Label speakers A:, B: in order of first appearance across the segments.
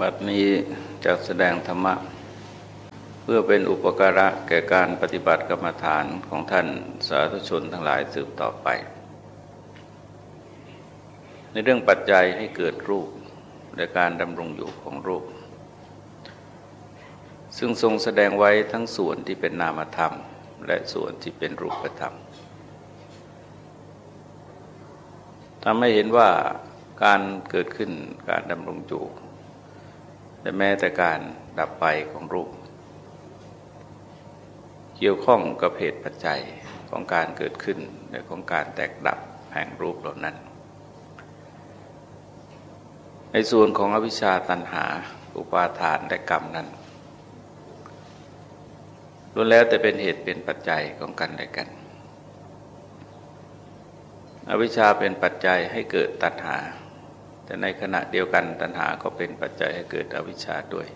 A: บัดนี้จะแสดงธรรมะ เพื่อเป็นอุปการะแก่การปฏิบัติกรรมฐานของท่านสาธุชนทั้งหลายสืบต่อไป ในเรื่องปัจจัยให้เกิดรูปและการดำรงอยู่ของรูป ซึ่งทรงแสดงไว้ทั้งส่วนที่เป็นนามธรรม และส่วนที่เป็นรูปธรรมทำให้เห็นว่าการเกิดขึ้นการดำรงอยู่ และแม้แต่การดับไปของรูป เกี่ยวข้องกับเหตุปัจจัยของการเกิดขึ้นและของการแตกดับแห่งรูปเหล่านั้น ในส่วนของอวิชชาตันหา อุปาทานและกรรมนั้นล้วนแล้วแต่เป็นเหตุเป็นปัจจัยของกันและกัน อวิชชาเป็นปัจจัยให้เกิดตัณหา แต่ในขณะเดียวกันตัณหาก็เป็นปัจจัยให้เกิดอวิชชาด้วย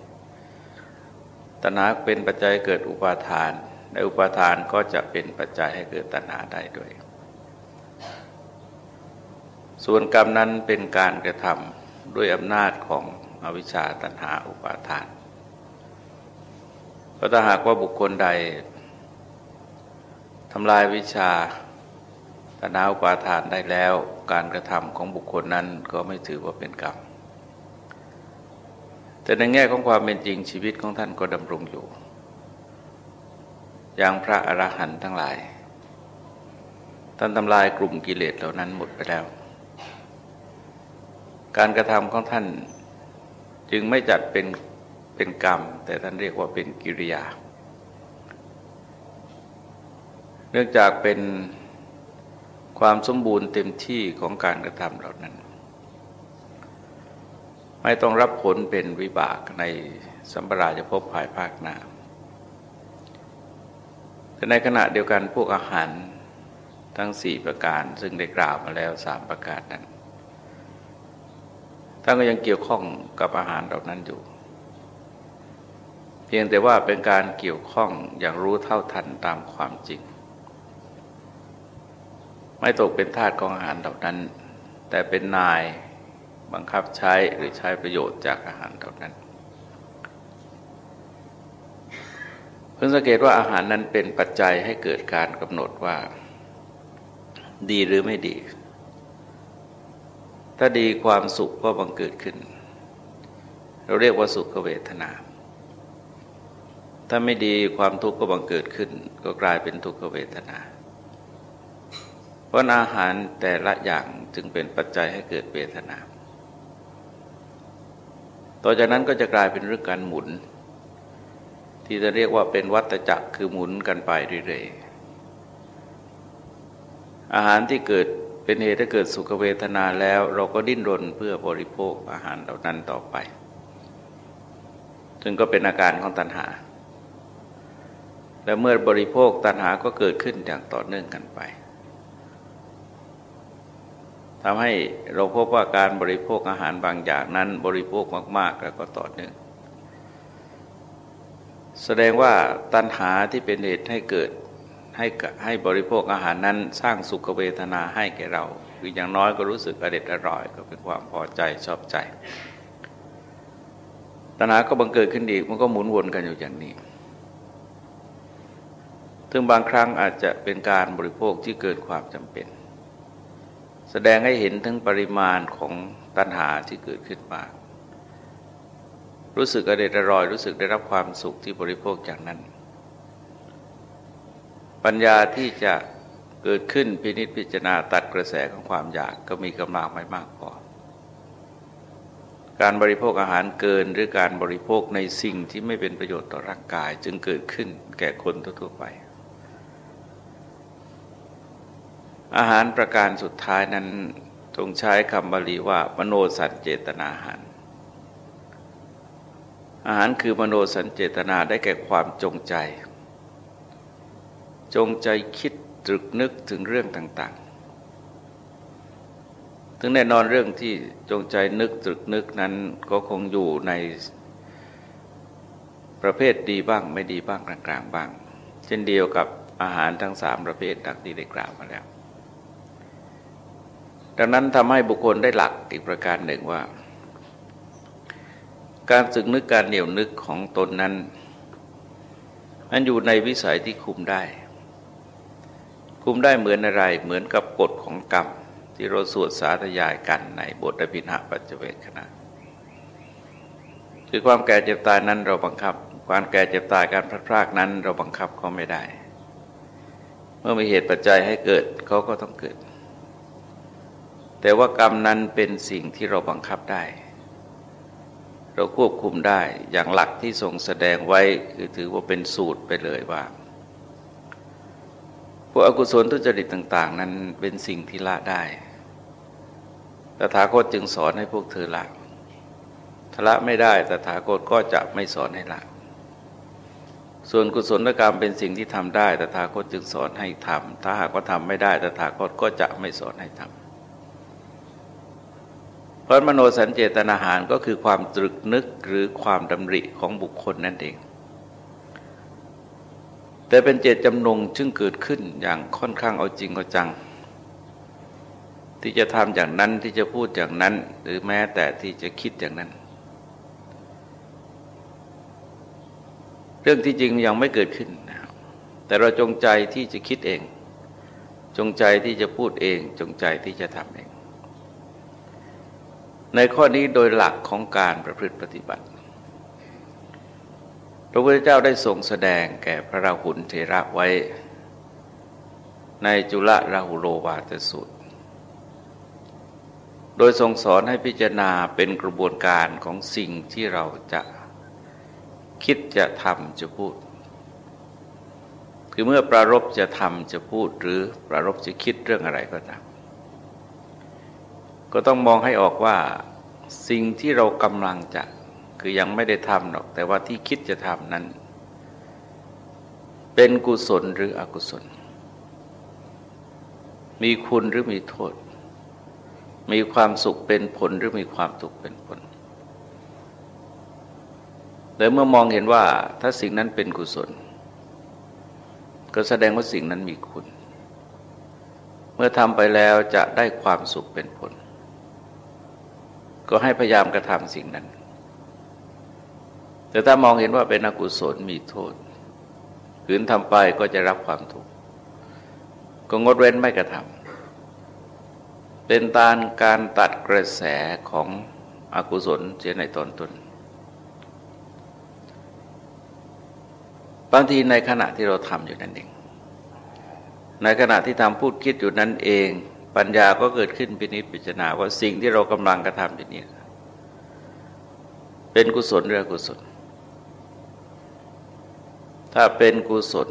A: ตัณหาเป็นปัจจัยเกิดอุปาทานในอุปาทานก็จะเป็นปัจจัยให้เกิดตัณหาได้ด้วย ส่วนกรรมนั้นเป็นการกระทำด้วยอำนาจของอวิชชาตัณหาอุปาทานเพราะถ้าหากว่าบุคคลใดทำลายวิชา ตัณหาอุปาทานได้แล้ว การกระทำของบุคคลนั้นก็ไม่ถือว่าเป็นกรรม แต่ในแง่ของความเป็นจริงชีวิตของท่านก็ดำรงอยู่ อย่างพระอรหันต์ทั้งหลาย ท่านทำลายกลุ่มกิเลสเหล่านั้นหมดไปแล้ว การกระทำของท่านจึงไม่จัดเป็นเป็นกรรม แต่ท่านเรียกว่าเป็นกิริยา เนื่องจากเป็น ความสมบูรณ์เต็มที่ของการกระทำเหล่านั้น ไม่ต้องรับผลเป็นวิบากในสัมปราจะพบภายภาคหน้าแต่ในขณะเดียวกันพวกอาหารทั้งสี่ประการซึ่งได้กล่าวมาแล้วสามประการนั้นท่านก็ยังเกี่ยวข้องกับอาหารเหล่านั้นอยู่ เพียงแต่ว่าเป็นการเกี่ยวข้องอย่างรู้เท่าทันตามความจริง ไม่ตกเป็นทาสของอาหารเหล่านั้น แต่เป็นนายบังคับใช้หรือใช้ประโยชน์จากอาหารเหล่านั้นเพิ่งสังเกตว่าอาหารนั้นเป็นปัจจัยให้เกิดการกำหนดว่า ดีหรือไม่ดี ถ้าดีความสุขก็บังเกิดขึ้น เราเรียกว่าสุขเวทนา ถ้าไม่ดีความทุกข์ก็บังเกิดขึ้น ก็กลายเป็นทุกขเวทนา ราะอาหารแต่ละอย่างจึงเป็นปัจจัยให้เกิดเวทนา ต่อจากนั้นก็จะกลายเป็นเรื่องการหมุน ที่จะเรียกว่าเป็นวัตจักรคือหมุนกันไปเรื่อยๆ อาหารที่เกิดเป็นเหตุให้เกิดสุขเวทนาแล้ว เราก็ดิ้นรนเพื่อบริโภคอาหารเหล่านั้นต่อไปซึ่งก็เป็นอาการของตัณหา และเมื่อบริโภคตัณหาก็เกิดขึ้นอย่างต่อเนื่องกันไป ทำให้เราพบว่าการบริโภคอาหารบางอย่างนั้น บริโภคมาก ๆ แล้วก็ต่อเนื่องแสดงว่าตัณหาที่เป็นเหตุให้เกิดให้ให้บริโภคอาหารนั้นสร้างสุขเวทนาให้แก่เรา คืออย่างน้อยก็รู้สึกอเด็ดอร่อย ก็เป็นความพอใจชอบใจ ตัณหาก็บังเกิดขึ้นอีกมันก็หมุนวนกันอยู่อย่างนี้ ถึงบางครั้งอาจจะเป็นการบริโภคที่เกินความจำเป็น แสดงให้เห็นถึงปริมาณของตัณหาที่เกิดขึ้นมา รู้สึกอเดตอร่อย รู้สึกได้รับความสุขที่บริโภคจากนั้น ปัญญาที่จะเกิดขึ้นพินิจพิจารณาตัดกระแสของความอยากก็มีกำลังไม่มากพอการบริโภคอาหารเกินหรือการบริโภคในสิ่งที่ไม่เป็นประโยชน์ต่อร่างกายจึงเกิดขึ้นแก่คนทั่วไป อาหารประการสุดท้ายนั้นทรงใช้คำบาลีว่ามโนสัญเจตนาอาหาร อาหารคือมโนสัญเจตนาได้แก่ความจงใจ จงใจคิดตรึกนึกถึงเรื่องต่างๆ ถึงแน่นอนเรื่องที่จงใจนึกตรึกนึกนั้นก็คงอยู่ในประเภทดีบ้างไม่ดีบ้างกลางๆบ้าง เช่นเดียวกับอาหารทั้งสามประเภทดังที่ได้กล่าวมาแล้ว ดังนั้นทำให้บุคคลได้หลักอีกประการหนึ่งว่า การสึกนึกการเหนียวนึกของตนนั้น มันอยู่ในวิสัยที่คุมได้ คุมได้เหมือนอะไรเหมือนกับกฎของกรรม ที่เราสวดสาธยายกันในบทอภินาปัจเจเวคณะคือความแก่เจ็บตายนั้นเราบังคับ ความแก่เจ็บตายการพลาดพลาดนั้น เราบังคับเขาไม่ได้ เมื่อมีเหตุปัจจัยให้เกิดเขาก็ต้องเกิด แต่ว่ากรรมนั้นเป็นสิ่งที่เราบังคับได้ เราควบคุมได้อย่างหลักที่ทรงแสดงไว้คือถือว่าเป็นสูตรไปเลยว่าพวกอกุศลทุจริตต่าง ๆ นั้นเป็นสิ่งที่ละได้ตถาคตจึงสอนให้พวกเธอละทละไม่ได้ตถาคตก็จะไม่สอนให้ละ ส่วนกุศลกรรมเป็นสิ่งที่ทำได้ตถาคตจึงสอนให้ทำถ้าหากว่าทำไม่ได้ตถาคตก็จะไม่สอนให้ทำ เพราะมโนสัญเจตนาหารก็คือความตรึกนึกหรือความดำริของบุคคลนั่นเอง แต่เป็นเจตจำนงซึ่งเกิดขึ้นอย่างค่อนข้างเอาจริงเอาจัง ที่จะทำอย่างนั้นที่จะพูดอย่างนั้น หรือแม้แต่ที่จะคิดอย่างนั้น เรื่องที่จริงยังไม่เกิดขึ้นนะแต่เราจงใจที่จะคิดเอง จงใจที่จะพูดเอง จงใจที่จะทำเอง ในข้อนี้โดยหลักของการประพฤติปฏิบัติ พระพุทธเจ้าได้ทรงแสดงแก่พระราหุลเทระไว้ ในจุลราหุโลวาตสุตร โดยทรงสอนให้พิจารณาเป็นกระบวนการของสิ่งที่เราจะคิดจะทำจะพูด คือเมื่อประรบจะทำจะพูดหรือประรบจะคิดเรื่องอะไรก็ตาม ก็ต้องมองให้ออกว่าสิ่งที่เรากำลังจะคือยังไม่ได้ทำหรอก แต่ว่าที่คิดจะทำนั้น เป็นกุศลหรืออกุศล มีคุณหรือมีโทษ มีความสุขเป็นผลหรือมีความทุกข์เป็นผลแต่เมื่อมองเห็นว่าถ้าสิ่งนั้นเป็นกุศล ก็แสดงว่าสิ่งนั้นมีคุณ เมื่อทำไปแล้วจะได้ความสุขเป็นผล ก็ให้พยายามกระทำสิ่งนั้น แต่ถ้ามองเห็นว่าเป็นอกุศลมีโทษขืนทำไปก็จะรับความทุกข์ก็งดเว้นไม่กระทำเป็นตานการตัดกระแสของอกุศลเสียในตอนต้นบางทีในขณะที่เราทำอยู่นั่นเอง ในขณะที่ทำพูดคิดอยู่นั่นเอง ปัญญาก็เกิดขึ้นพินิจพิจารณาว่าสิ่งที่เรากำลังกระทำอยู่นี้เป็นกุศลหรืออกุศล ถ้าเป็นกุศล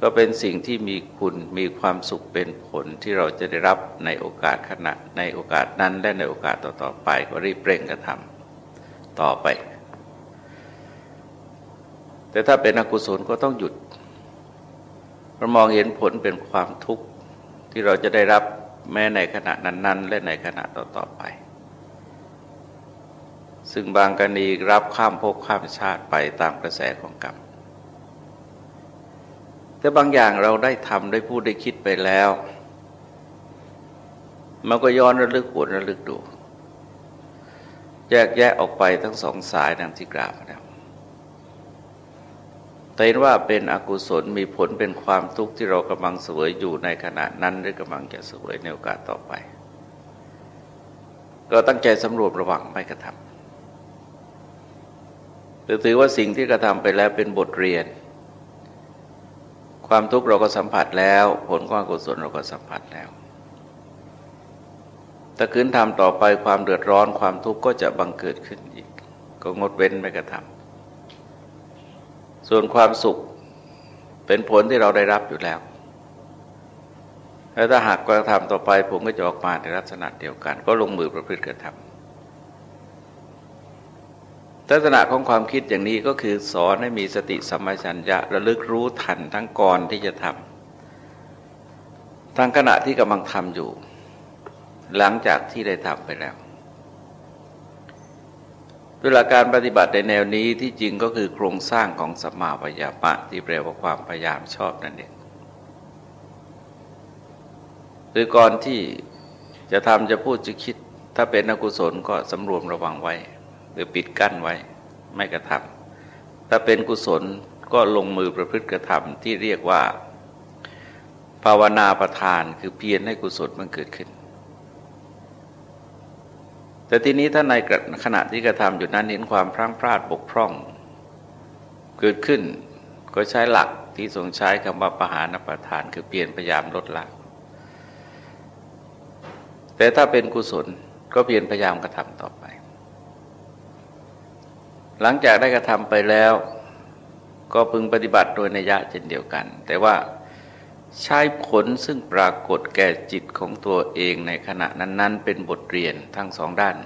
A: ก็เป็นสิ่งที่มีคุณมีความสุขเป็นผลที่เราจะได้รับในโอกาสขณะในโอกาสนั้นและในโอกาสต่อๆไปก็รีบเร่งกระทำต่อไป แต่ถ้าเป็นอกุศลก็ต้องหยุดเรามองเห็นผลเป็นความทุกข์ ที่เราจะได้รับแม้ในขณะนั้น ๆ และในขณะต่อๆไป ซึ่งบางกรณีรับข้ามภพข้ามชาติไปตามกระแสของกรรมแต่บางอย่างเราได้ทำได้พูดได้คิดไปแล้ว มันก็ย้อนระลึกหวนระลึกดู แยกแยะออกไปทั้งสองสายดังที่กล่าวมาแล้ว แต่เห็นว่าเป็นอกุศลมีผลเป็นความทุกข์ที่เรากำลังเสวยอยู่ในขณะนั้นหรือกำลังจะเสวยในโอกาสต่อไป ก็ตั้งใจสำรวจระวังไม่กระทำหรือถือว่าสิ่งที่กระทำไปแล้วเป็นบทเรียน ความทุกข์เราก็สัมผัสแล้ว ผลของอกุศลเราก็สัมผัสแล้วถ้าคืนทำต่อไปความเดือดร้อนความทุกข์ก็จะบังเกิดขึ้นอีก ก็งดเว้นไม่กระทำ ส่วนความสุขเป็นผลที่เราได้รับอยู่แล้วแล้วถ้าหากกระทำต่อไปผมก็จะออกมาในลักษณะเดียวกัน ก็ลงมือประพฤติกระทำลักษณะของความคิดอย่างนี้ก็คือสอนให้มีสติสัมปชัญญะระลึกรู้ทันทั้งก่อนที่จะทำทั้งขณะที่กำลังทำอยู่ หลังจากที่ได้ทำไปแล้ว ด้วยหลักการปฏิบัติในแนวนี้ที่จริงก็คือโครงสร้างของสมาปยาปะที่แปลว่าความพยายามชอบนั่นเองคือก่อนที่จะทำจะพูดจะคิด ถ้าเป็นอกุศลก็สำรวมระวังไว้ หรือปิดกั้นไว้ไม่กระทำถ้าเป็นกุศลก็ลงมือประพฤติกระทำที่เรียกว่า ภาวนาประทานคือเพียรให้กุศลมันเกิดขึ้น แต่ทีนี้ถ้าในขณะที่กระทำอยู่นั้นเห็นความพลั้งพลาดบกพร่อง เกิดขึ้นก็ใช้หลักที่ทรงใช้คำว่าปหานประทาน คือเปลี่ยนพยายามลดละ แต่ถ้าเป็นกุศลก็เพียรพยายามกระทำต่อไป หลังจากได้กระทำไปแล้ว ก็พึงปฏิบัติโดยนัยะเช่นเดียวกัน แต่ว่า ใช้ผลซึ่งปรากฏแก่จิตของตัวเองในขณะนั้น ๆ เป็นบทเรียนทั้งสองด้าน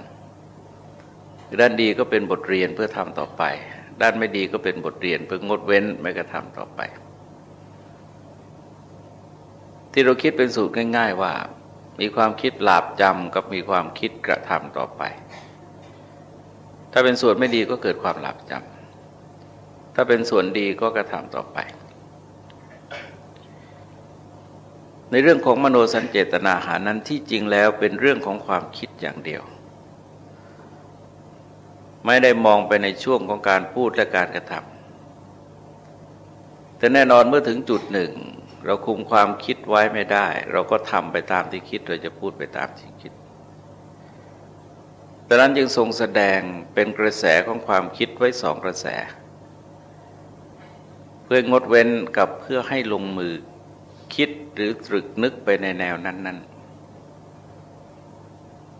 A: ด้านดีก็เป็นบทเรียนเพื่อทำต่อไป ด้านไม่ดีก็เป็นบทเรียนเพื่องดเว้นไม่กระทำต่อไป ที่เราคิดเป็นสูตรง่าย ๆ ว่า มีความคิดหลาบจำกับมีความคิดกระทำต่อไป ถ้าเป็นส่วนไม่ดีก็เกิดความหลาบจำถ้าเป็นส่วนดีก็กระทำต่อไป ในเรื่องของมโนสัญเจตนาหานั้นที่จริงแล้วเป็นเรื่องของความคิดอย่างเดียว ไม่ได้มองไปในช่วงของการพูดและการกระทำแต่แน่นอนเมื่อถึงจุดหนึ่ง เราคุมความคิดไว้ไม่ได้ เราก็ทำไปตามที่คิดเราจะพูดไปตามที่คิดดังนั้นจึงทรงแสดงเป็นกระแสของความคิดไว้สองกระแส เพื่องดเว้นกับเพื่อให้ลงมือ คิดหรือตรึกนึกไปในแนวนั้น ๆ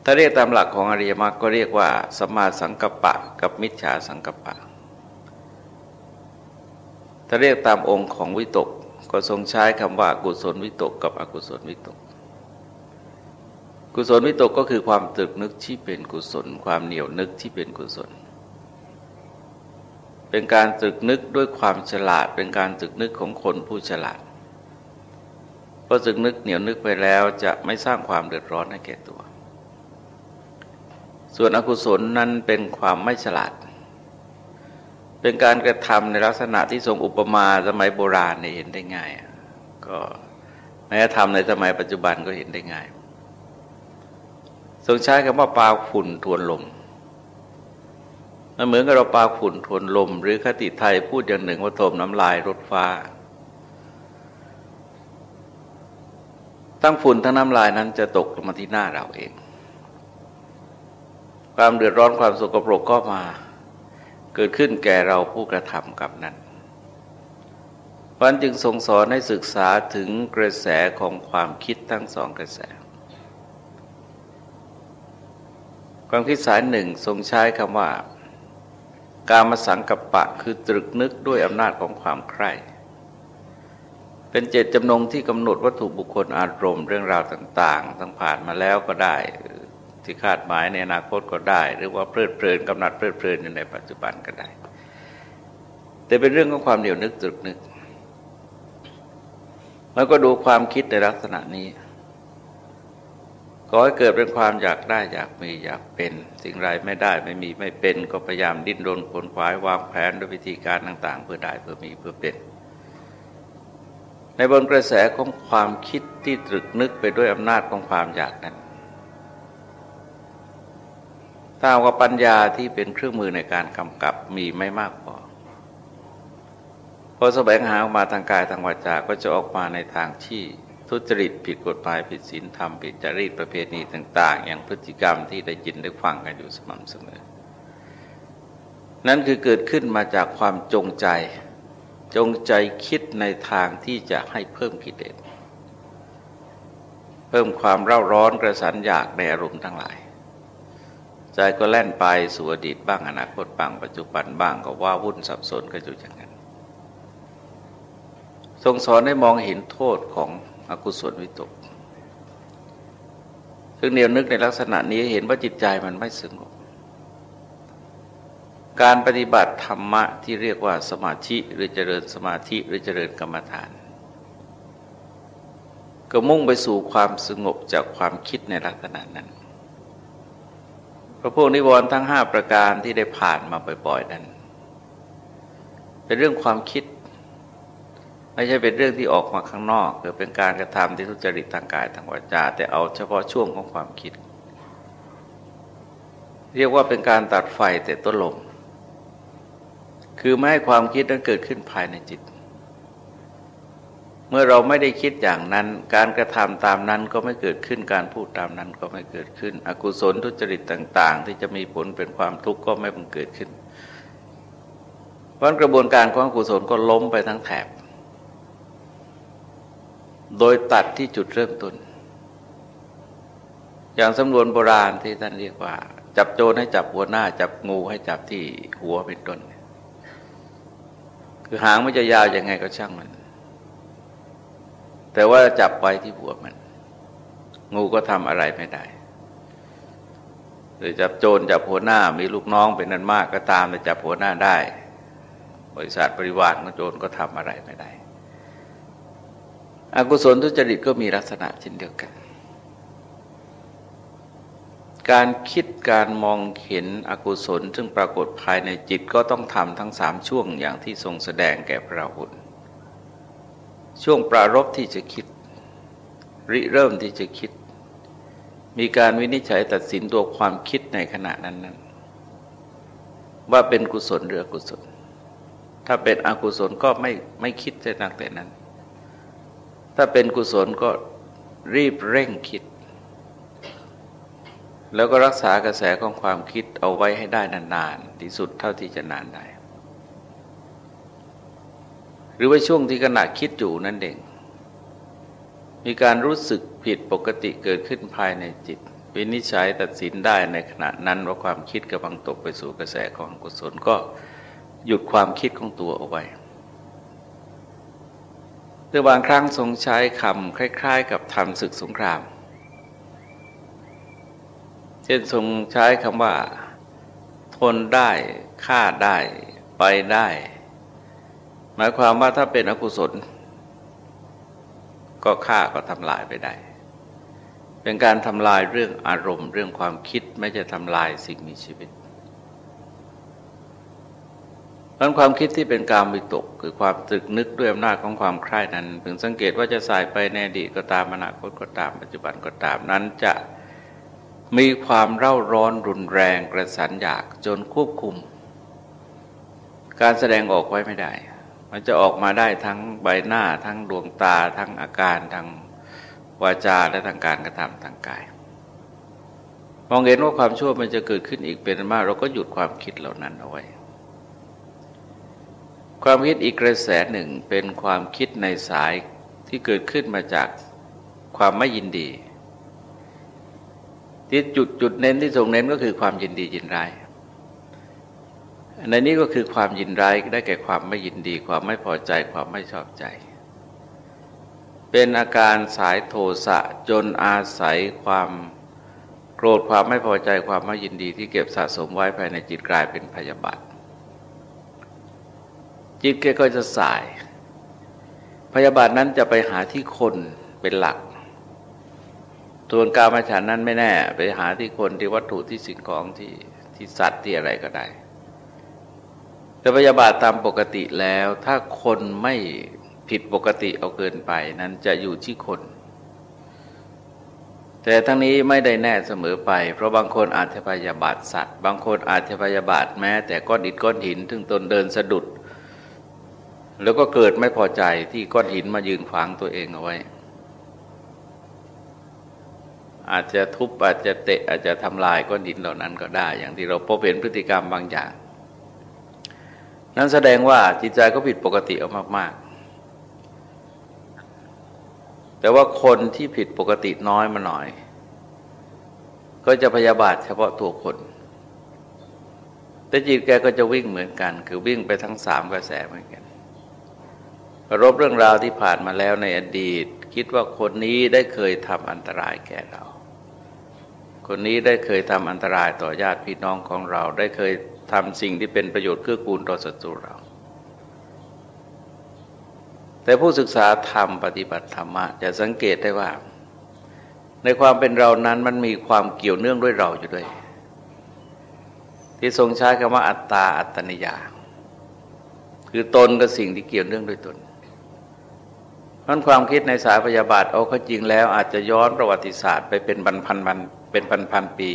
A: ถ้าเรียกตามหลักของอริยมรรคก็เรียกว่าสมาสังกัปปะ กับมิจฉาสังกัปปะ ถ้าเรียกตามองค์ของวิตกก็ทรงใช้คำว่ากุศลวิตกกับอกุศลวิตก กุศลวิตกก็คือความตรึกนึกที่เป็นกุศล ความเหนียวนึกที่เป็นกุศลเป็นการตรึกนึกด้วยความฉลาด เป็นการตรึกนึกของคนผู้ฉลาด พอตรึกนึกเหนียวนึกไปแล้วจะไม่สร้างความเดือดร้อนให้แก่ตัว ส่วนอกุศลนั้นเป็นความไม่ฉลาด เป็นการกระทำในลักษณะที่ทรงอุปมาสมัยโบราณเห็นได้ง่าย ก็แม้ทำในสมัยปัจจุบันก็เห็นได้ง่าย ทรงใช้คำว่าปาฝุ่นทวนลมมันเหมือนกับเราปาฝุ่นทวนลม หรือคติไทยพูดอย่างหนึ่งว่าถมน้ำลายรถฟ้า ทั้งฝุ่นทั้งน้ำลายนั้นจะตกลงมาที่หน้าเราเอง ความเดือดร้อนความสกปรกก็มา เกิดขึ้นแก่เราผู้กระทำกับนั้นวันจึงทรงสอนให้ศึกษาถึงกระแสของความคิดทั้งสองกระแส ความคิดสายหนึ่งทรงใช้คำว่า การมาสังกัปปะคือตรึกนึกด้วยอำนาจของความใคร่ เป็นเจตจำนงที่กำหนดวัตถุบุคคลอารมณ์เรื่องราวต่างๆ ทั้งผ่านมาแล้วก็ได้ ที่คาดหมายในอนาคตก็ได้ หรือว่าเพลิดเพลินกำหนัดเพลิดเพลินอยู่ในปัจจุบันก็ได้ แต่เป็นเรื่องของความเหนียวนึกตรึกนึกแล้วก็ดูความคิดในลักษณะนี้ขอให้เกิดเป็นความอยากได้อยากมีอยากเป็น สิ่งไรไม่ได้ไม่มีไม่เป็น ก็พยายามดิ้นรนขนขวายวางแผนด้วยวิธีการต่าง ๆ เพื่อได้เพื่อมีเพื่อเป็น ในบนกระแสของความคิดที่ตรึกนึกไปด้วยอำนาจของความอยากนั้นถ้าว่าปัญญาที่เป็นเครื่องมือในการกำกับมีไม่มากพอพอแสวงหาออกมาทางกายทางวาจาก็จะออกมาในทางที่ทุจริตผิดกฎหมายผิดศีลธรรมผิดจริตประเพณีต่าง ๆ อย่างพฤติกรรมที่ได้ยินได้ฟังกันอยู่สม่ำเสมอ นั่นคือเกิดขึ้นมาจากความจงใจ จงใจคิดในทางที่จะให้เพิ่มกิเลสเพิ่มความเร่าร้อนกระสันอยากในอารมณ์ทั้งหลาย ใจก็แล่นไปสู่อดีตบ้างอนาคตบ้างปัจจุบันบ้างก็ว่าวุ่นสับสนก็อยู่อย่างนั้น ทรงสอนให้มองเห็นโทษของอกุศลวิตกซึ่งเนียวนึกในลักษณะนี้เห็นว่าจิตใจมันไม่สงบ การปฏิบัติธรรมะที่เรียกว่าสมาธิหรือเจริญสมาธิหรือเจริญกรรมฐาน ก็มุ่งไปสู่ความสงบจากความคิดในลักษณะนั้นพระพวกนิวรณ์ทั้งห้าประการที่ได้ผ่านมาบ่อยๆนั้น เป็นเรื่องความคิด ไม่ใช่เป็นเรื่องที่ออกมาข้างนอกหรือเป็นการกระทำที่ทุจริตทางกายทางวาจา แต่เอาเฉพาะช่วงของความคิด เรียกว่าเป็นการตัดไฟแต่ต้นลม คือไม่ให้ความคิดนั้นเกิดขึ้นภายในจิต เมื่อเราไม่ได้คิดอย่างนั้น การกระทำตามนั้นก็ไม่เกิดขึ้นการพูดตามนั้นก็ไม่เกิดขึ้น อกุศลทุจริตต่าง ๆ ที่จะมีผลเป็นความทุกข์ก็ไม่บังเกิดขึ้นเพราะกระบวนการของอกุศลก็ล้มไปทั้งแถบ โดยตัดที่จุดเริ่มต้น อย่างสำนวนโบราณที่ท่านเรียกว่า จับโจรให้จับหัวหน้า จับงูให้จับที่หัวเป็นต้น คือหางมันจะยาวยังไงก็ช่างมัน แต่ว่าจับไว้ที่หัวมัน งูก็ทำอะไรไม่ได้หรือจับโจรจับหัวหน้ามีลูกน้องเป็นนั้นมากก็ตามแต่จับหัวหน้าได้ บริษัทบริวารของโจรก็ทำอะไรไม่ได้ อกุศลทุจริตก็มีลักษณะเช่นเดียวกัน การคิดการมองเห็นอกุศล ซึ่งปรากฏภายในจิตก็ต้องทำทั้งสามช่วงอย่างที่ทรงแสดงแก่พระหุนช่วงปรารบที่จะคิด ริเริ่มที่จะคิด มีการวินิจฉัยตัดสินตัวความคิดในขณะนั้นนั้นว่าเป็นกุศลหรืออกุศล ถ้าเป็นอกุศลก็ไม่ไม่คิดจะตั้งแต่นั้น ถ้าเป็นกุศลก็รีบเร่งคิด แล้วก็รักษากระแสของความคิดเอาไว้ให้ได้นานๆที่สุดเท่าที่จะนานได้ หรือว่าช่วงที่ขณะคิดอยู่นั่นเองมีการรู้สึกผิดปกติเกิดขึ้นภายในจิต วินิจฉัยตัดสินได้ในขณะนั้นว่าความคิดกำลังตกไปสู่กระแสของกุศลก็หยุดความคิดของตัวเอาไว้แต่บางครั้งทรงใช้คำคล้าย ๆ กับทำศึกสงคราม เช่นทรงใช้คำว่า ทนได้ฆ่าได้ไปได้ หมายความว่าถ้าเป็นอกุศล ก็ฆ่าก็ทำลายไปได้ เป็นการทำลายเรื่องอารมณ์ เรื่องความคิดไม่จะทำลายสิ่งมีชีวิตเพราะความคิดที่เป็นการวิตก คือความตึกนึกด้วยอำนาจของความใคร่นั้นพึงสังเกตว่าจะสายไปในอดีตก็ตามอนาคตก็ตามปัจจุบันก็ตามนั้นจะ มีความเร่าร้อนรุนแรงกระสันอยากจนควบคุม การแสดงออกไว้ไม่ได้ มันจะออกมาได้ทั้งใบหน้าทั้งดวงตาทั้งอาการทั้งวาจาและทางการกระทำทางกาย มองเห็นว่าความชั่วมันจะเกิดขึ้นอีกเป็นมาก เราก็หยุดความคิดเหล่านั้นเอาไว้ ความคิดอีกกระแสหนึ่งเป็นความคิดในสายที่เกิดขึ้นมาจากความไม่ยินดี ที่จุดจุดเน้นที่ทรงเน้นก็คือความยินดียินร้ายในนี้ก็คือความยินร้ายได้แก่ความไม่ยินดี ความไม่พอใจความไม่ชอบใจ เป็นอาการสายโทสะจนอาศัยความโกรธความไม่พอใจความไม่ยินดีที่เก็บสะสมไว้ภายในจิตกลายเป็นพยาบาทจิตแกก็จะสาย พยาบาทนั้นจะไปหาที่คนเป็นหลัก ส่วนการมาฉันนั้นไม่แน่ ไปหาที่คนที่วัตถุที่สิ่งของที่ที่สัตว์ที่อะไรก็ได้ แต่พยาบาทตามปกติแล้ว ถ้าคนไม่ผิดปกติเอาเกินไปนั้นจะอยู่ที่คน แต่ทั้งนี้ไม่ได้แน่เสมอไป เพราะบางคนอาจจะพยาบาทสัตว์ บางคนอาจจะพยาบาทแม้ แต่ก้อนอิฐก้อนหินถึงตนเดินสะดุด แล้วก็เกิดไม่พอใจที่ก้อนหินมายืนขวางตัวเองเอาไว้ อาจจะทุบอาจจะเตะอาจจะทำลายก้อนดินเหล่านั้นก็ได้ อย่างที่เราพบเห็นพฤติกรรมบางอย่าง นั้นแสดงว่าจิตใจก็ผิดปกติออกมากๆ แต่ว่าคนที่ผิดปกติน้อยมาหน่อย ก็จะพยาบาทเฉพาะตัวคน แต่จิตแกก็จะวิ่งเหมือนกัน คือวิ่งไปทั้งสามกระแสเหมือนกันรบเรื่องราวที่ผ่านมาแล้วในอดีต คิดว่าคนนี้ได้เคยทำอันตรายแก่เรา คนนี้ได้เคยทำอันตรายต่อญาติพี่น้องของเรา ได้เคยทำสิ่งที่เป็นประโยชน์เกื้อกูลต่อศัตรูเรา แต่ผู้ศึกษาธรรมปฏิบัติธรรมะจะสังเกตได้ว่า ในความเป็นเรานั้นมันมีความเกี่ยวเนื่องด้วยเราอยู่ด้วย ที่ทรงใช้คำว่าอัตตาอัตตนิยา คือตนกับสิ่งที่เกี่ยวเนื่องด้วยตน เพราะความคิดในสายพยาบาทเอาเข้าจริงแล้วอาจจะย้อนประวัติศาสตร์ไปเป็นพันพันเป็นพันพันปี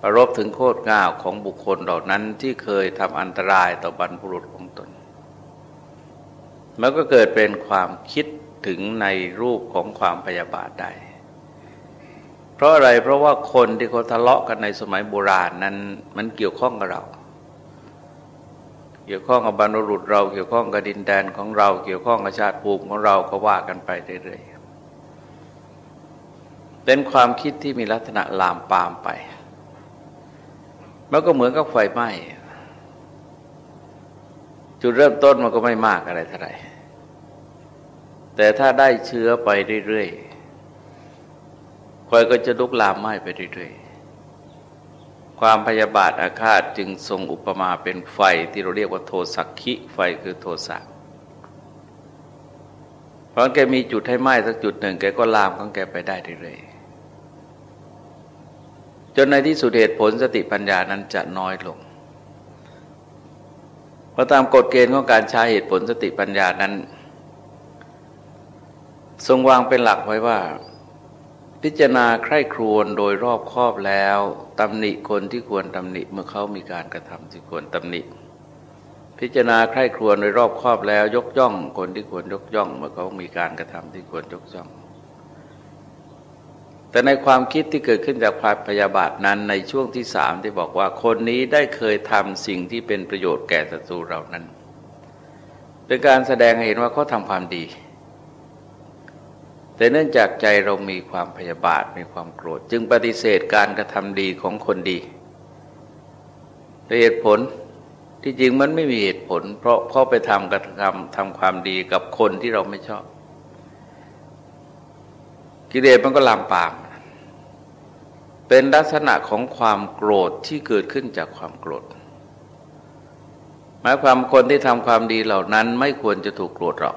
A: ประรบถึงโคตรง่าวของบุคคลเหล่านั้นที่เคยทำอันตรายต่อบรรพุรุษของตน มันก็เกิดเป็นความคิดถึงในรูปของความพยาบาทได้ เพราะอะไรเพราะว่าคนที่เขาทะเลาะกันในสมัยโบราณนั้นมันเกี่ยวข้องกับเรา เกี่ยวข้องกับบรรพบุรุษเราเกี่ยวข้องกับดินแดนของเรา เกี่ยวข้องกับชาติภูมิของเราก็ว่ากันไปเรื่อยๆเป็นความคิดที่มีลักษณะลามปามไปมันก็เหมือนกับไฟไหม้จุดเริ่มต้นมันก็ไม่มากอะไรเท่าไหร่แต่ถ้าได้เชื้อไปเรื่อยๆไฟก็จะลุกลามไหม้ไปเรื่อยๆ ความพยาบาทอาฆาตจึงทรงอุปมาเป็นไฟที่เราเรียกว่าโทสักขิไฟคือโทสะเพราะแกมีจุดให้ไหม้สักจุดหนึ่งแกก็ลามของแกไปได้เรื่อยๆจนในที่สุดเหตุผลสติปัญญานั้นจะน้อยลงเพราะตามกฎเกณฑ์ของการใช้เหตุผลสติปัญญานั้น ทรงวางเป็นหลักไว้ว่า พิจารณาใคร่ครวญโดยรอบครอบแล้วตำหนิคนที่ควรตำหนิเมื่อเขามีการกระทำที่ควรตำหนิ พิจารณาใคร่ครวญโดยรอบครอบแล้ว ยกย่องคนที่ควรยกย่อง เมื่อเขามีการกระทำที่ควรยกย่อง แต่ในความคิดที่เกิดขึ้นจากความพยาบาทนั้นในช่วงที่สามที่บอกว่าคนนี้ได้เคยทำสิ่งที่เป็นประโยชน์แก่ศัตรูเรานั้น เป็นการแสดงให้เห็นว่าเขาทำความดี แต่เนื่องจากใจเรามีความพยาบาทมีความโกรธ จึงปฏิเสธการกระทำดีของคนดีเหตุผลที่จริงมันไม่มีเหตุผล เพราะเขาไปทำกระทำทำความดีกับคนที่เราไม่ชอบ กิเลสมันก็ลามปาม เป็นลักษณะของความโกรธที่เกิดขึ้นจากความโกรธหมายความคนที่ทำความดีเหล่านั้นไม่ควรจะถูกโกรธหรอก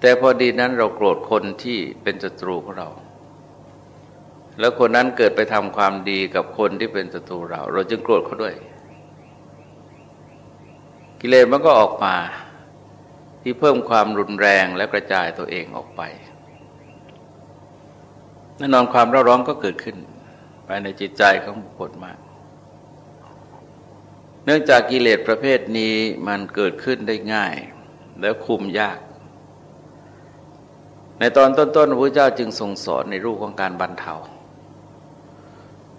A: แต่พอดีนั้นเราโกรธคนที่เป็นศัตรูของเรา แล้วคนนั้นเกิดไปทำความดีกับคนที่เป็นศัตรูเรา เราจึงโกรธเขาด้วย กิเลสมันก็ออกมาที่เพิ่มความรุนแรงและกระจายตัวเองออกไปแน่นอนความร้าร้อนก็เกิดขึ้นภายในจิตใจของบุคคลมาก เนื่องจากกิเลสประเภทนี้มันเกิดขึ้นได้ง่าย แล้วคุมยาก ในตอนต้นๆพระเจ้าจึงทรงสอนในรูปของการบรรเทา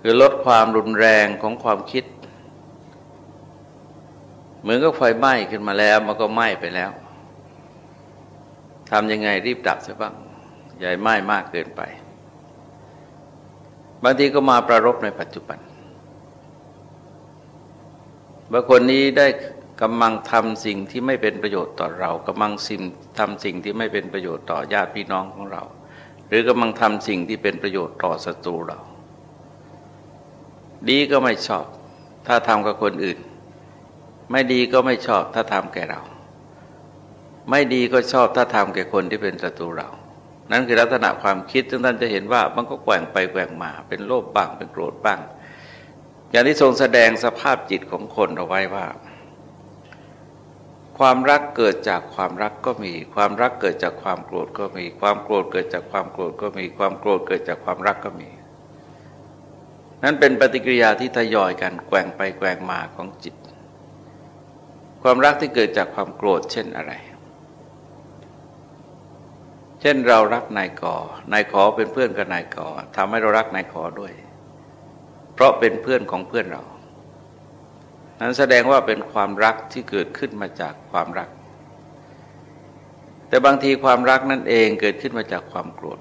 A: คือลดความรุนแรงของความคิด เหมือนกับไฟไหม้ขึ้นมาแล้วมันก็ไหม้ไปแล้วทำยังไงรีบดับซะบ้างอย่ไหม้มากเกินไป บางทีก็มาประรบในปัจจุบันบางคนนี้ได้ กำลังทำสิ่งที่ไม่เป็นประโยชน์ต่อเรากำลังสิ่งทำสิ่งที่ไม่เป็นประโยชน์ต่อญาติพี่น้องของเรา หรือกำลังทำสิ่งที่เป็นประโยชน์ต่อศัตรูเรา ดีก็ไม่ชอบ ถ้าทำกับคนอื่น ไม่ดีก็ไม่ชอบ ถ้าทำแก่เรา ไม่ดีก็ชอบถ้าทำแก่คนที่เป็นศัตรูเรา นั่นคือลักษณะความคิดซึ่งท่านจะเห็นว่ามันก็แกว่งไปแกว่งมา เป็นโลภบ้างเป็นโกรธบ้าง อย่างที่ทรงแสดงสภาพจิตของคนเอาไว้ว่า ความรักเกิดจากความรักก็มี ความรักเกิดจากความโกรธก็มี ความโกรธเกิดจากความโกรธก็มี ความโกรธเกิดจากความรักก็มี นั่นเป็นปฏิกิริยาที่ทยอยกันแกว่งไปแกว่งมาของจิต ความรักที่เกิดจากความโกรธเช่นอะไร เช่นเรารักนายกอนายขอเป็นเพื่อนกับนายกอทำให้เรารักนายขอด้วย เพราะเป็นเพื่อนของเพื่อนเรา นั้นแสดงว่าเป็นความรักที่เกิดขึ้นมาจากความรัก แต่บางทีความรักนั่นเองเกิดขึ้นมาจากความโกรธ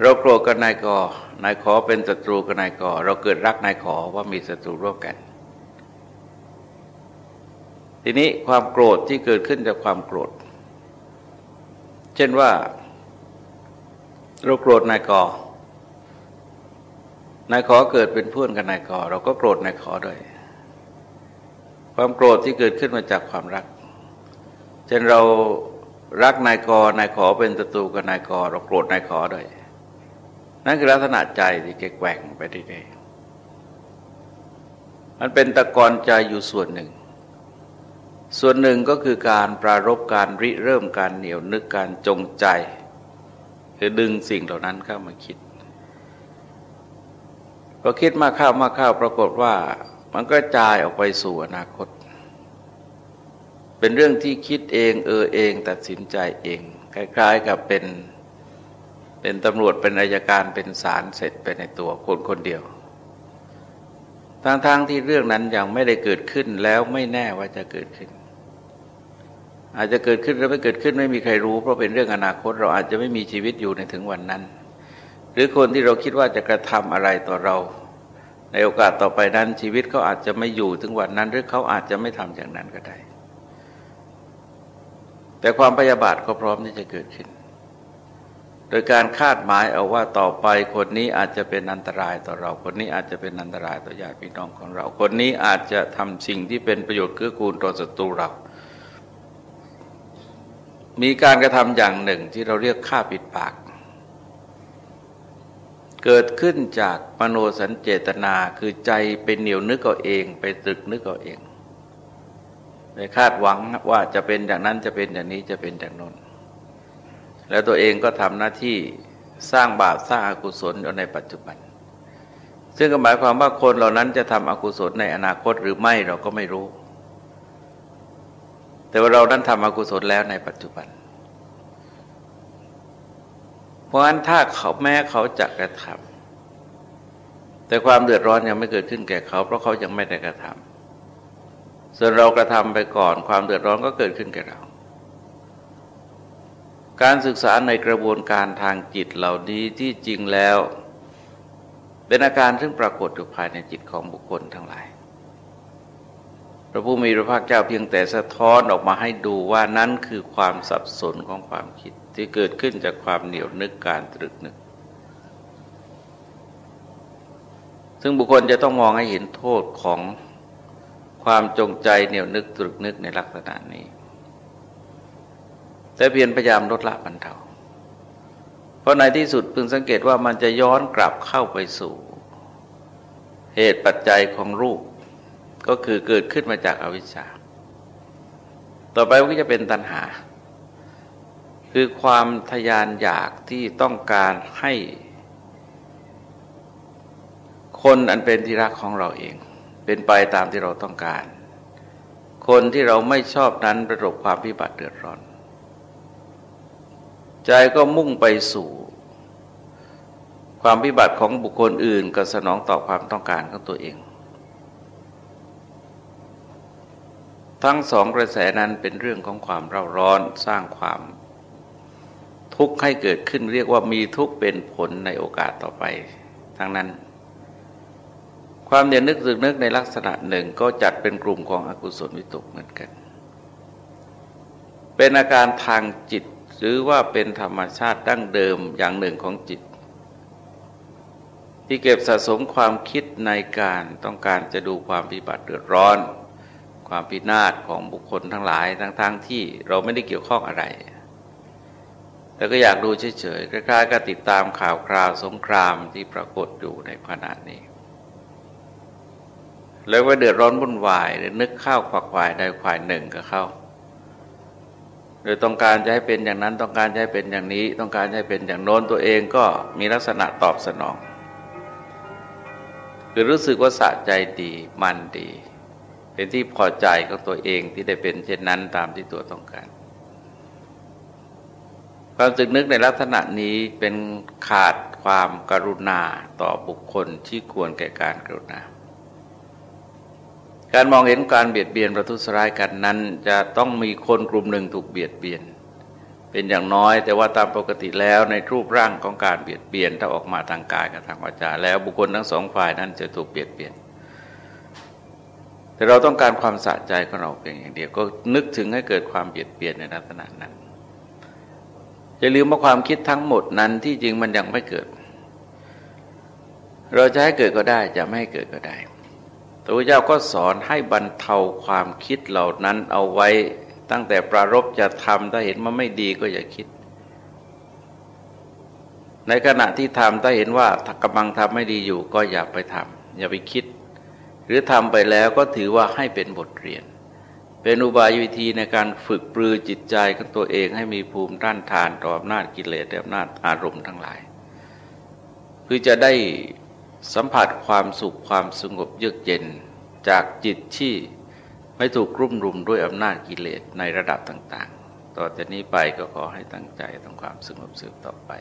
A: เราโกรธกับนายกอนายขอเป็นศัตรูกับนายกอเราเกิดรักนายขอว่ามีศัตรูร่วมกัน ทีนี้ความโกรธที่เกิดขึ้นจากความโกรธ เช่นว่า เราโกรธนายก นายขอเกิดเป็นเพื่อนกับนายกเราก็โกรธนายขอด้วย ความโกรธที่เกิดขึ้นมาจากความรัก เช่นเรารักนายกนายขอเป็นศัตรูกับนายกเราโกรธนายขอด้วย นั่นคือลักษณะใจที่แกแกว่งไปเรื่อยๆมันเป็นตะกอนใจอยู่ส่วนหนึ่ง ส่วนหนึ่งก็คือการปรารบการริเริ่มการเหนียวนึกการจงใจ คือดึงสิ่งเหล่านั้นเข้ามาคิด พอคิดมาข้าวมาข้าวปรากฏว่ามันก็จายออกไปสู่อนาคต เป็นเรื่องที่คิดเองเออเองตัดสินใจเอง คล้าย ๆกับเป็นเป็นตำรวจเป็นอายการเป็นศาลเสร็จไปในตัวคนคนเดียวทั้งๆทที่เรื่องนั้นยังไม่ได้เกิดขึ้นแล้วไม่แน่ว่าจะเกิดขึ้น อาจจะเกิดขึ้นหรือไม่เกิดขึ้นไม่มีใครรู้ เพราะเป็นเรื่องอนาคต เราอาจจะไม่มีชีวิตอยู่ในถึงวันนั้น หรือคนที่เราคิดว่าจะกระทำอะไรต่อเรา ในโอกาสต่อไปนั้นชีวิตเขาอาจจะไม่อยู่ถึงวันนั้น หรือเขาอาจจะไม่ทำอย่างนั้นก็ได้ แต่ความพยาบาทก็พร้อมที่จะเกิดขึ้น โดยการคาดหมายเอาว่าต่อไปคนนี้อาจจะเป็นอันตรายต่อเรา คนนี้อาจจะเป็นอันตรายต่อญาติพี่น้องของเรา คนนี้อาจจะทำสิ่งที่เป็นประโยชน์เกื้อกูลต่อศัตรูเรามีการกระทำอย่างหนึ่งที่เราเรียกฆ่าปิดปาก เกิดขึ้นจากมโนสัญเจตนาคือใจเป็นเหนียวนึกเอาเอง ไปตรึกนึกเอาเองไปคาดหวังว่าจะเป็นอย่างนั้นจะเป็นอย่างนี้จะเป็นอย่างนั้นแล้วตัวเองก็ทำหน้าที่สร้างบาปสร้างอากุศลอยู่ในปัจจุบัน ซึ่งก็หมายความว่าคนเหล่านั้นจะทำอกุศลในอนาคตหรือไม่เราก็ไม่รู้ แต่ว่าเรานั้นทำอกุศลแล้วในปัจจุบัน ราะฉะนั้นถ้าเขาแม้เขาจะกระทำแต่ความเดือดร้อนยังไม่เกิดขึ้นแก่เขา เพราะเขายังไม่ได้กระทำส่วนเรากระทำไปก่อนความเดือดร้อนก็เกิดขึ้นแก่เรา การศึกษาในกระบวนการทางจิตเหล่านี้ที่จริงแล้ว เป็นอาการซึ่งปรากฏอยู่ภายในจิตของบุคคลทั้งหลาย ระผู้มีพระภาคเจ้าเพียงแต่สะท้อนออกมาให้ดูว่านั้นคือความสับสนของความคิดที่เกิดขึ้นจากความเหนียวนึกการตรึกนึก ซึ่งบุคคลจะต้องมองให้เห็นโทษของความจงใจเหนียวนึกตรึกนึกในลักษณะนี้ แต่เพียรพยายามลดละบรรเทา เพราะในที่สุดพึงสังเกตว่ามันจะย้อนกลับเข้าไปสู่ เหตุปัจจัยของรูป ก็คือเกิดขึ้นมาจากอาวิชชา ต่อไปก็จะเป็นตัณหา คือความทยานอยากที่ต้องการให้ คนอันเป็นที่รักของเราเอง เป็นไปตามที่เราต้องการ คนที่เราไม่ชอบนั้นประสบความพิบัติเดือดร้อน ใจก็มุ่งไปสู่ความพิบัติของบุคคลอื่นกับสนองต่อความต้องการของตัวเอง ทั้งสองกระแสนั้นเป็นเรื่องของความเร่าร้อนสร้างความทุกข์ให้เกิดขึ้นเรียกว่ามีทุกข์เป็นผลในโอกาสต่อไปทั้งนั้น ความเดียนึกสึกนึกในลักษณะหนึ่งก็จัดเป็นกลุ่มของอกุศลวิตกเหมือนกัน เป็นอาการทางจิตหรือว่าเป็นธรรมชาติดั้งเดิมอย่างหนึ่งของจิต ที่เก็บสะสมความคิดในการต้องการจะดูความพิบัติเดือดร้อน ความพินาศของบุคคลทั้งหลายทั้งๆทที่เราไม่ได้เกี่ยวข้องอะไร แต่ก็อยากดูเฉยๆคล้ายๆกับติดตามข่าวคราวสงครามที่ปรากฏอยู่ในขณะนี้ แล้วก็เดือดร้อนวุ่นวายหรือนึกข้าวขวักควายใดควายหนึ่งก็เข้าหรือต้องการจะให้เป็นอย่างนั้นต้องการจะให้เป็นอย่างนี้ ต้องการจะให้เป็นอย่างโน้นตัวเองก็มีลักษณะตอบสนอง คือรู้สึกว่าสะใจดีมันดี เป็นที่พอใจของตัวเองที่ได้เป็นเช่นนั้นตามที่ตัวต้องการ ความสึกนึกในลักษณะนี้เป็นขาดความกรุณาต่อบุคคลที่ควรแก่การกรุณา การมองเห็นการเบียดเบียนประทุษร้ายกันนั้น จะต้องมีคนกลุ่มหนึ่งถูกเบียดเบียน เป็นอย่างน้อยแต่ว่าตามปกติแล้วในรูปร่างของการเบียดเบียนถ้าออกมาทางกายกับทางวาจาแล้วบุคคลทั้งสองฝ่ายนั้นจะถูกเบียดเบียน แต่เราต้องการความสะใจของเราเพียงอย่างเดียว ก็นึกถึงให้เกิดความเบียดเบียนในลักษณะนั้นอย่าลืมว่าความคิดทั้งหมดนั้นที่จริงมันยังไม่เกิด เราจะให้เกิดก็ได้จะไม่ให้เกิดก็ได้พระพุทธเจ้าก็สอนให้บรรเทาความคิดเหล่านั้นเอาไว้ตั้งแต่ปรารบจะทำถ้าเห็นว่าไม่ดีก็อย่าคิด ในขณะที่ทำถ้าเห็นว่ากำลังทำไม่ดีอยู่ก็อย่าไปทำอย่าไปคิด หรือทำไปแล้วก็ถือว่าให้เป็นบทเรียน เป็นอุบายวิธีในการฝึกปรือจิตใจของตัวเองให้มีภูมิต้านทานต่ออำนาจกิเลสและอำนาจอารมณ์ทั้งหลายเพื่อจะได้สัมผัสความสุขความสงบเยือกเย็นจากจิตที่ไม่ถูกกลุ่มรุมด้วยอำนาจกิเลสในระดับต่าง ๆ ต่อจากนี้ไปก็ขอให้ตั้งใจทำความสงบสืบต่อไป